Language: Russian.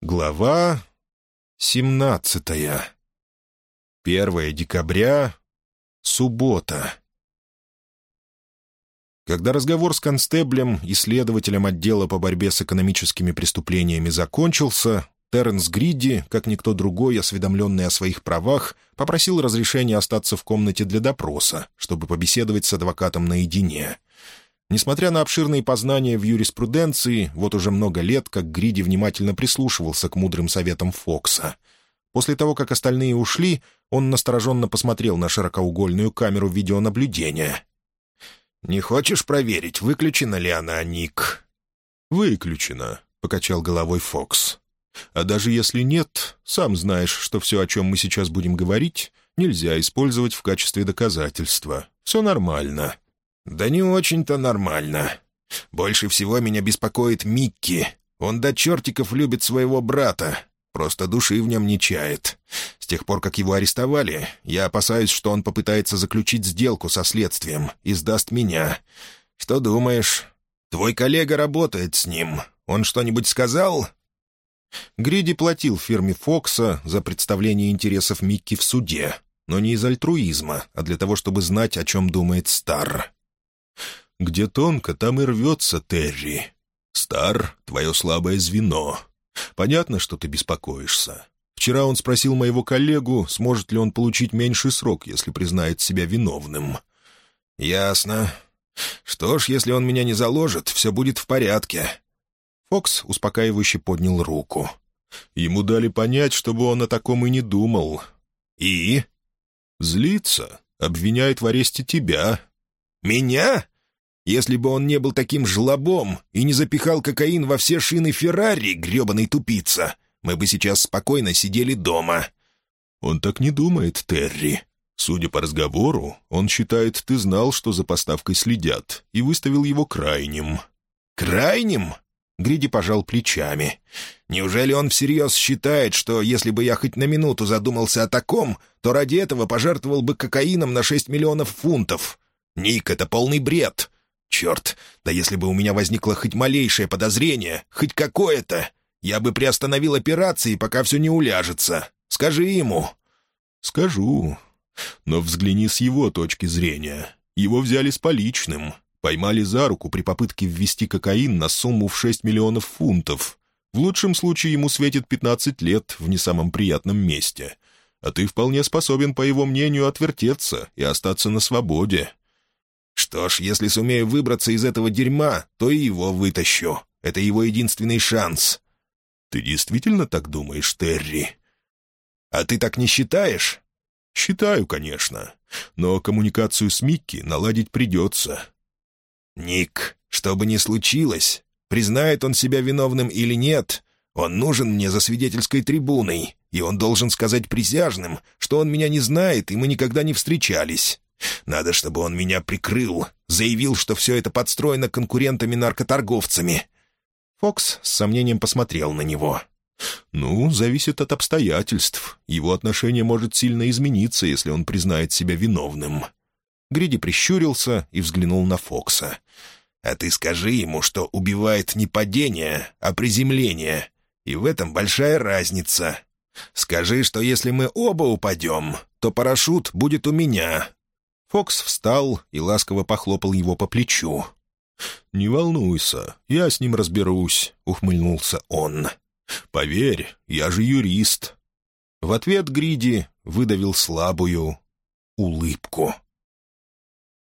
Глава семнадцатая. 1 декабря. Суббота. Когда разговор с констеблем и следователем отдела по борьбе с экономическими преступлениями закончился, Терренс Гриди, как никто другой, осведомленный о своих правах, попросил разрешения остаться в комнате для допроса, чтобы побеседовать с адвокатом наедине — Несмотря на обширные познания в юриспруденции, вот уже много лет, как Гриди внимательно прислушивался к мудрым советам Фокса. После того, как остальные ушли, он настороженно посмотрел на широкоугольную камеру видеонаблюдения. «Не хочешь проверить, выключена ли она, Ник?» «Выключена», — покачал головой Фокс. «А даже если нет, сам знаешь, что все, о чем мы сейчас будем говорить, нельзя использовать в качестве доказательства. Все нормально». «Да не очень-то нормально. Больше всего меня беспокоит Микки. Он до чертиков любит своего брата. Просто души в нем не чает. С тех пор, как его арестовали, я опасаюсь, что он попытается заключить сделку со следствием и сдаст меня. Что думаешь? Твой коллега работает с ним. Он что-нибудь сказал?» Гриди платил фирме «Фокса» за представление интересов Микки в суде, но не из альтруизма, а для того, чтобы знать, о чем думает Стар. Где тонко, там и рвется Терри. Стар — твое слабое звено. Понятно, что ты беспокоишься. Вчера он спросил моего коллегу, сможет ли он получить меньший срок, если признает себя виновным. «Ясно. Что ж, если он меня не заложит, все будет в порядке». Фокс успокаивающе поднял руку. Ему дали понять, чтобы он о таком и не думал. «И?» «Злится. Обвиняет в аресте тебя». «Меня? Если бы он не был таким жлобом и не запихал кокаин во все шины Феррари, гребаный тупица, мы бы сейчас спокойно сидели дома». «Он так не думает, Терри. Судя по разговору, он считает, ты знал, что за поставкой следят, и выставил его крайним». «Крайним?» Гриди пожал плечами. «Неужели он всерьез считает, что если бы я хоть на минуту задумался о таком, то ради этого пожертвовал бы кокаином на шесть миллионов фунтов? Ник, это полный бред. Черт, да если бы у меня возникло хоть малейшее подозрение, хоть какое-то, я бы приостановил операции, пока все не уляжется. Скажи ему». «Скажу. Но взгляни с его точки зрения. Его взяли с поличным, поймали за руку при попытке ввести кокаин на сумму в 6 миллионов фунтов. В лучшем случае ему светит 15 лет в не самом приятном месте. А ты вполне способен, по его мнению, отвертеться и остаться на свободе. Что ж, если сумею выбраться из этого дерьма, то и его вытащу. Это его единственный шанс. Ты действительно так думаешь, Терри? А ты так не считаешь? Считаю, конечно. Но коммуникацию с Микки наладить придется. Ник, что бы ни случилось, признает он себя виновным или нет, он нужен мне за свидетельской трибуной, и он должен сказать присяжным, что он меня не знает, и мы никогда не встречались. Надо, чтобы он меня прикрыл, заявил, что все это подстроено конкурентами-наркоторговцами». Фокс с сомнением посмотрел на него. «Ну, зависит от обстоятельств. Его отношение может сильно измениться, если он признает себя виновным». Гриди прищурился и взглянул на Фокса. «А ты скажи ему, что убивает не падение, а приземление. И в этом большая разница. Скажи, что если мы оба упадем, то парашют будет у меня, Фокс встал и ласково похлопал его по плечу. «Не волнуйся, я с ним разберусь», — ухмыльнулся он. «Поверь, я же юрист». В ответ Гриди выдавил слабую улыбку.